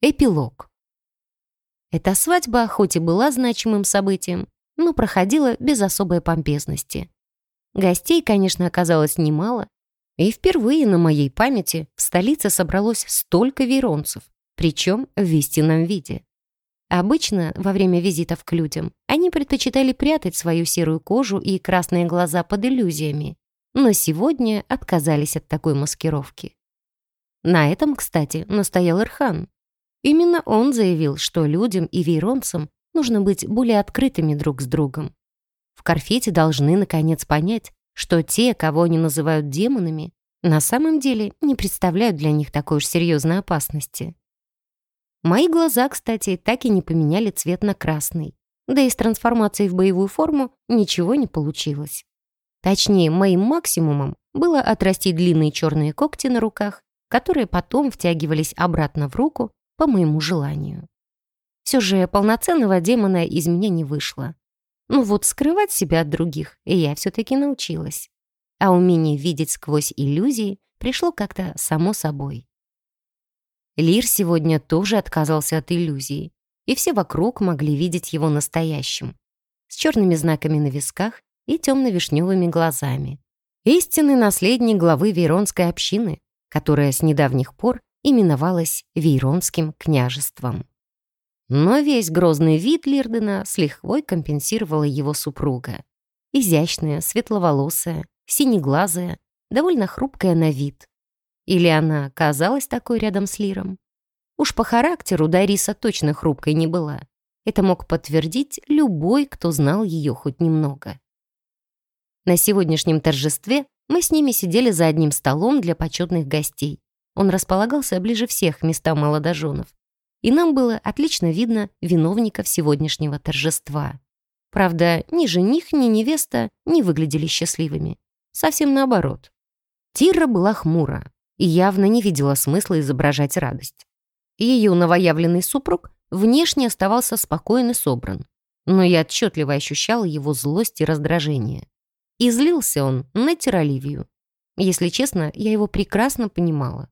Эпилог. Эта свадьба хоть и была значимым событием, но проходила без особой помпезности. Гостей, конечно, оказалось немало, и впервые на моей памяти в столице собралось столько веронцев, причем в истинном виде. Обычно во время визитов к людям они предпочитали прятать свою серую кожу и красные глаза под иллюзиями, но сегодня отказались от такой маскировки. На этом, кстати, настоял Ирхан. Именно он заявил, что людям и вейронцам нужно быть более открытыми друг с другом. В Карфете должны, наконец, понять, что те, кого они называют демонами, на самом деле не представляют для них такой уж серьезной опасности. Мои глаза, кстати, так и не поменяли цвет на красный. Да и с трансформацией в боевую форму ничего не получилось. Точнее, моим максимумом было отрастить длинные черные когти на руках, которые потом втягивались обратно в руку по моему желанию. Все же полноценного демона из меня не вышло. Ну вот скрывать себя от других я все-таки научилась. А умение видеть сквозь иллюзии пришло как-то само собой. Лир сегодня тоже отказался от иллюзии, и все вокруг могли видеть его настоящим, с черными знаками на висках и темно-вишневыми глазами. Истинный наследник главы Вейронской общины, которая с недавних пор именовалась Вейронским княжеством. Но весь грозный вид Лирдена с лихвой компенсировала его супруга. Изящная, светловолосая, синеглазая, довольно хрупкая на вид. Или она казалась такой рядом с Лиром? Уж по характеру Дариса точно хрупкой не была. Это мог подтвердить любой, кто знал ее хоть немного. На сегодняшнем торжестве мы с ними сидели за одним столом для почетных гостей. Он располагался ближе всех к местам молодоженов. И нам было отлично видно виновников сегодняшнего торжества. Правда, ни жених, ни невеста не выглядели счастливыми. Совсем наоборот. Тира была хмура и явно не видела смысла изображать радость. Ее новоявленный супруг внешне оставался спокоен и собран, но я отчетливо ощущала его злость и раздражение. И злился он на Тироливию. Если честно, я его прекрасно понимала.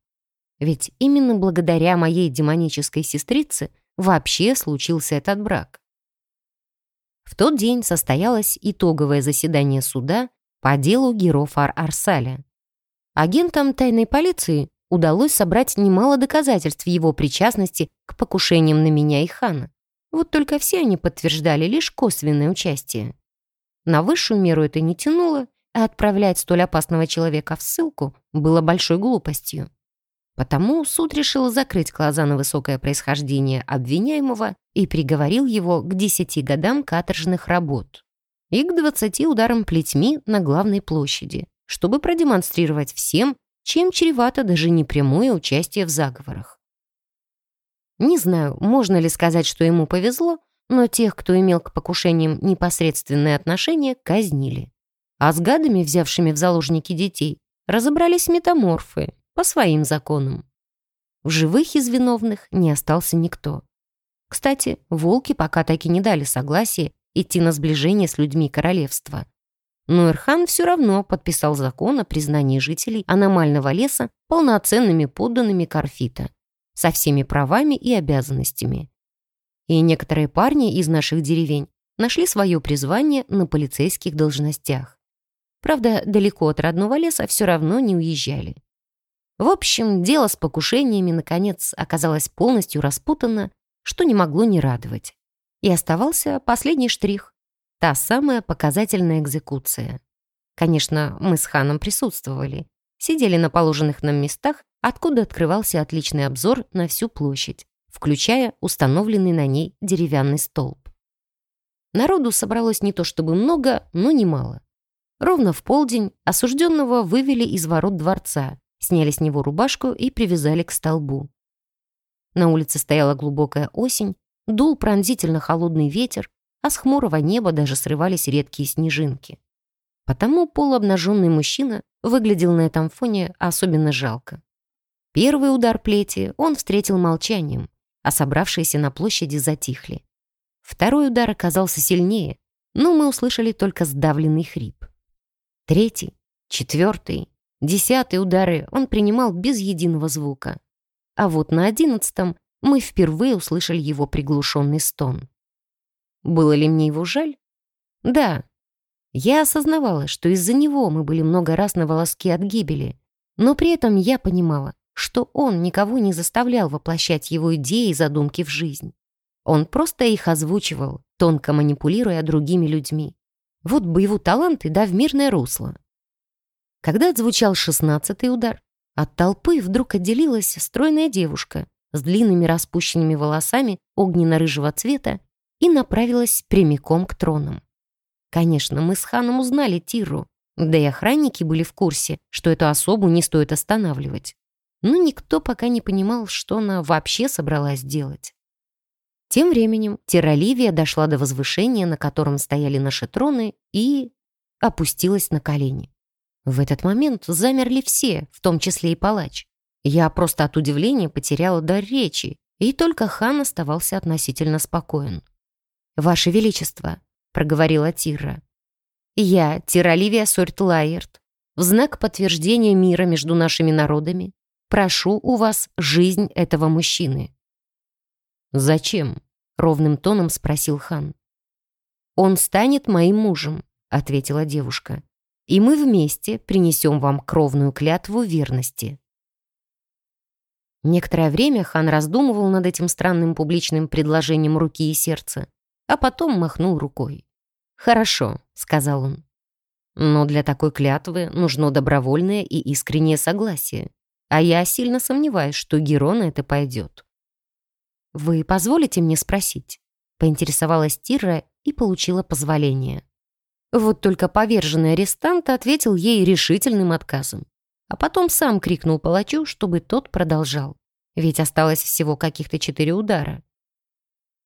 Ведь именно благодаря моей демонической сестрице вообще случился этот брак. В тот день состоялось итоговое заседание суда по делу Герофар Арсаля. Агентам тайной полиции удалось собрать немало доказательств его причастности к покушениям на меня и Хана. Вот только все они подтверждали лишь косвенное участие. На высшую меру это не тянуло, а отправлять столь опасного человека в ссылку было большой глупостью. Потому суд решил закрыть глаза на высокое происхождение обвиняемого и приговорил его к 10 годам каторжных работ и к 20 ударам плетьми на главной площади, чтобы продемонстрировать всем, чем чревато даже непрямое участие в заговорах. Не знаю, можно ли сказать, что ему повезло, но тех, кто имел к покушениям непосредственное отношение, казнили. А с гадами, взявшими в заложники детей, разобрались метаморфы, по своим законам. В живых из виновных не остался никто. Кстати, волки пока так и не дали согласия идти на сближение с людьми королевства. Но Ирхан все равно подписал закон о признании жителей аномального леса полноценными подданными Карфита, со всеми правами и обязанностями. И некоторые парни из наших деревень нашли свое призвание на полицейских должностях. Правда, далеко от родного леса все равно не уезжали. В общем, дело с покушениями, наконец, оказалось полностью распутано, что не могло не радовать. И оставался последний штрих — та самая показательная экзекуция. Конечно, мы с ханом присутствовали, сидели на положенных нам местах, откуда открывался отличный обзор на всю площадь, включая установленный на ней деревянный столб. Народу собралось не то чтобы много, но немало. Ровно в полдень осужденного вывели из ворот дворца, сняли с него рубашку и привязали к столбу. На улице стояла глубокая осень, дул пронзительно холодный ветер, а с хмурого неба даже срывались редкие снежинки. Потому полуобнаженный мужчина выглядел на этом фоне особенно жалко. Первый удар плети он встретил молчанием, а собравшиеся на площади затихли. Второй удар оказался сильнее, но мы услышали только сдавленный хрип. Третий, четвертый, Десятые удары он принимал без единого звука. А вот на одиннадцатом мы впервые услышали его приглушенный стон. Было ли мне его жаль? Да. Я осознавала, что из-за него мы были много раз на волоске от гибели, но при этом я понимала, что он никого не заставлял воплощать его идеи и задумки в жизнь. Он просто их озвучивал, тонко манипулируя другими людьми. Вот бы его таланты, да в мирное русло. Когда отзвучал шестнадцатый удар, от толпы вдруг отделилась стройная девушка с длинными распущенными волосами огненно-рыжего цвета и направилась прямиком к тронам. Конечно, мы с ханом узнали Тиру, да и охранники были в курсе, что эту особу не стоит останавливать. Но никто пока не понимал, что она вообще собралась делать. Тем временем Тираливия дошла до возвышения, на котором стояли наши троны, и опустилась на колени. В этот момент замерли все, в том числе и палач. Я просто от удивления потеряла дар речи, и только хан оставался относительно спокоен. «Ваше Величество», — проговорила Тира, — «я, Тираливия Сортлайерт, в знак подтверждения мира между нашими народами, прошу у вас жизнь этого мужчины». «Зачем?» — ровным тоном спросил хан. «Он станет моим мужем», — ответила девушка и мы вместе принесем вам кровную клятву верности». Некоторое время хан раздумывал над этим странным публичным предложением руки и сердца, а потом махнул рукой. «Хорошо», — сказал он. «Но для такой клятвы нужно добровольное и искреннее согласие, а я сильно сомневаюсь, что Геро на это пойдет». «Вы позволите мне спросить?» — поинтересовалась Тира и получила позволение. Вот только поверженный арестант ответил ей решительным отказом. А потом сам крикнул палачу, чтобы тот продолжал. Ведь осталось всего каких-то четыре удара.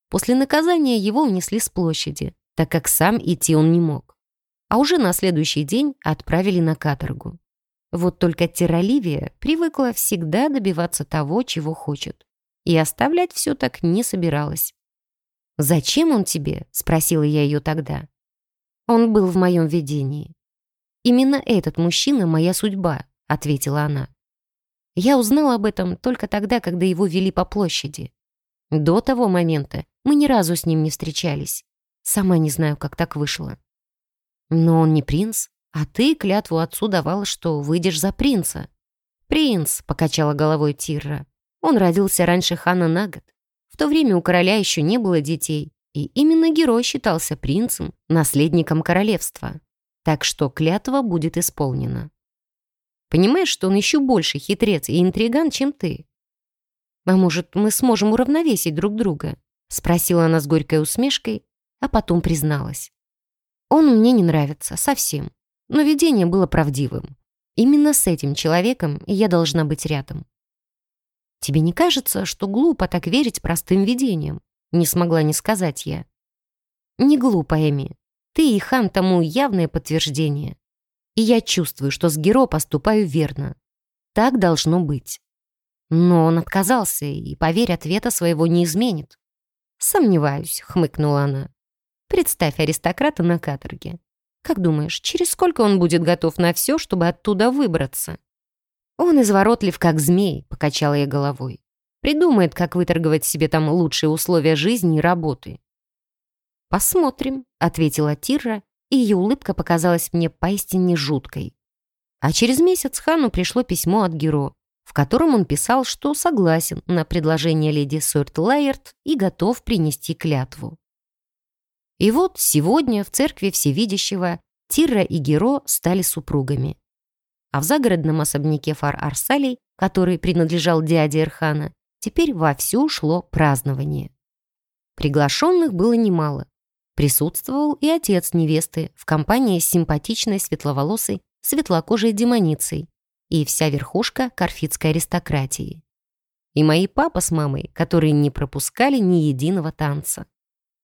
После наказания его унесли с площади, так как сам идти он не мог. А уже на следующий день отправили на каторгу. Вот только Тираливия привыкла всегда добиваться того, чего хочет. И оставлять все так не собиралась. «Зачем он тебе?» — спросила я ее тогда. Он был в моем видении. «Именно этот мужчина — моя судьба», — ответила она. Я узнала об этом только тогда, когда его вели по площади. До того момента мы ни разу с ним не встречались. Сама не знаю, как так вышло. Но он не принц, а ты клятву отцу давала, что выйдешь за принца. «Принц», — покачала головой Тирра. Он родился раньше хана на год. В то время у короля еще не было детей, и именно герой считался принцем, наследником королевства. Так что клятва будет исполнена. Понимаешь, что он еще больше хитрец и интриган, чем ты? А может, мы сможем уравновесить друг друга? Спросила она с горькой усмешкой, а потом призналась. Он мне не нравится, совсем. Но видение было правдивым. Именно с этим человеком я должна быть рядом. Тебе не кажется, что глупо так верить простым видениям? Не смогла не сказать я. Не глупо, Эми. Ты и Хан тому явное подтверждение. И я чувствую, что с Геро поступаю верно. Так должно быть. Но он отказался, и, поверь, ответа своего не изменит. «Сомневаюсь», — хмыкнула она. «Представь аристократа на каторге. Как думаешь, через сколько он будет готов на все, чтобы оттуда выбраться?» «Он изворотлив, как змей», — покачала я головой. Придумает, как выторговать себе там лучшие условия жизни и работы. «Посмотрим», — ответила Тирра, и ее улыбка показалась мне поистине жуткой. А через месяц хану пришло письмо от Геро, в котором он писал, что согласен на предложение леди Сорт Лайерт и готов принести клятву. И вот сегодня в церкви Всевидящего Тирра и Геро стали супругами. А в загородном особняке Фар-Арсалей, который принадлежал дяде Эрхана, теперь вовсю шло празднование. Приглашенных было немало. Присутствовал и отец невесты в компании с симпатичной светловолосой, светлокожей демоницей и вся верхушка карфитской аристократии. И мои папа с мамой, которые не пропускали ни единого танца.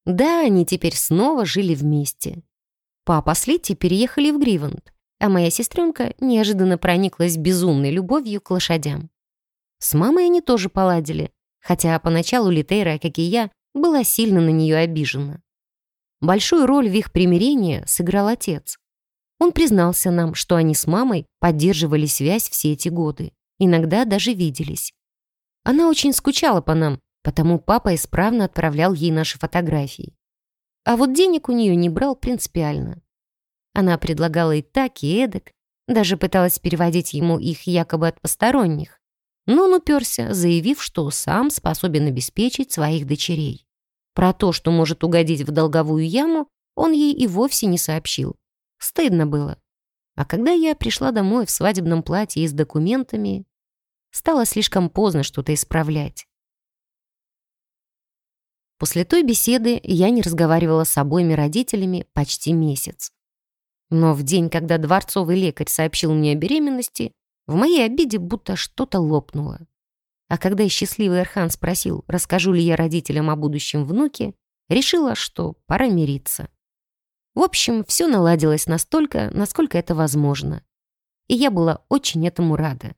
Да, они теперь снова жили вместе. Папа с Литти переехали в Гриванд, а моя сестренка неожиданно прониклась безумной любовью к лошадям. С мамой они тоже поладили, хотя поначалу Литейра, как и я, была сильно на нее обижена. Большую роль в их примирении сыграл отец. Он признался нам, что они с мамой поддерживали связь все эти годы, иногда даже виделись. Она очень скучала по нам, потому папа исправно отправлял ей наши фотографии. А вот денег у нее не брал принципиально. Она предлагала и так, и эдак, даже пыталась переводить ему их якобы от посторонних. Но он уперся, заявив, что сам способен обеспечить своих дочерей. Про то, что может угодить в долговую яму, он ей и вовсе не сообщил. Стыдно было. А когда я пришла домой в свадебном платье и с документами, стало слишком поздно что-то исправлять. После той беседы я не разговаривала с обоими родителями почти месяц. Но в день, когда дворцовый лекарь сообщил мне о беременности, в моей обиде будто что-то лопнуло. А когда счастливый Эрхан спросил, расскажу ли я родителям о будущем внуке, решила, что пора мириться. В общем, все наладилось настолько, насколько это возможно. И я была очень этому рада.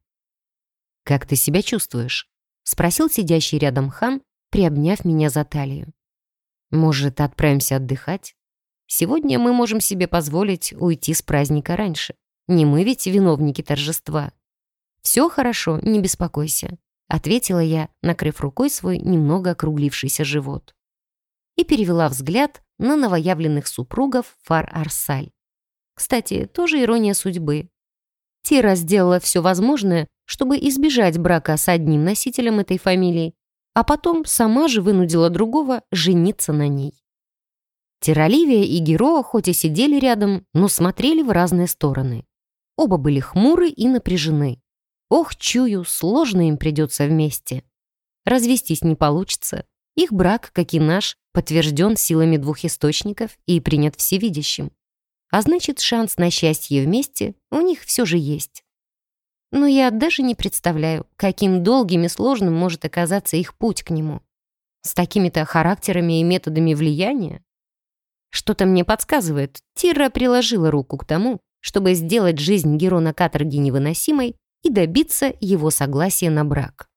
«Как ты себя чувствуешь?» — спросил сидящий рядом хан, приобняв меня за талию. «Может, отправимся отдыхать? Сегодня мы можем себе позволить уйти с праздника раньше. Не мы ведь виновники торжества». «Все хорошо, не беспокойся», — ответила я, накрыв рукой свой немного округлившийся живот. И перевела взгляд на новоявленных супругов Фар-Арсаль. Кстати, тоже ирония судьбы. Тира сделала все возможное, чтобы избежать брака с одним носителем этой фамилии, а потом сама же вынудила другого жениться на ней. Тираливия и Героа хоть и сидели рядом, но смотрели в разные стороны. Оба были хмуры и напряжены. Ох, чую, сложно им придется вместе. Развестись не получится. Их брак, как и наш, подтвержден силами двух источников и принят всевидящим. А значит, шанс на счастье вместе у них все же есть. Но я даже не представляю, каким долгим и сложным может оказаться их путь к нему. С такими-то характерами и методами влияния. Что-то мне подсказывает, Тира приложила руку к тому, чтобы сделать жизнь Герона каторги невыносимой и добиться его согласия на брак.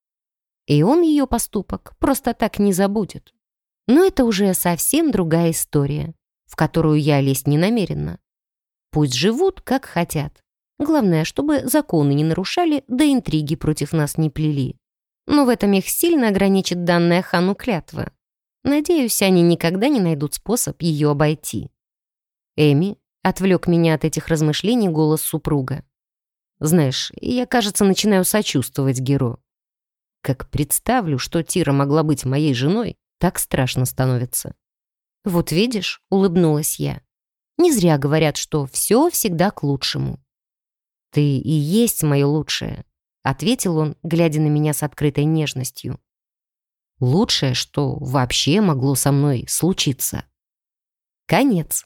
И он ее поступок просто так не забудет. Но это уже совсем другая история, в которую я лезть не намерена. Пусть живут, как хотят. Главное, чтобы законы не нарушали, да интриги против нас не плели. Но в этом их сильно ограничит данная хану клятва. Надеюсь, они никогда не найдут способ ее обойти. Эми отвлек меня от этих размышлений голос супруга. Знаешь, я, кажется, начинаю сочувствовать Геро. Как представлю, что Тира могла быть моей женой, так страшно становится. «Вот видишь», — улыбнулась я. «Не зря говорят, что все всегда к лучшему». «Ты и есть мое лучшее», — ответил он, глядя на меня с открытой нежностью. «Лучшее, что вообще могло со мной случиться». Конец.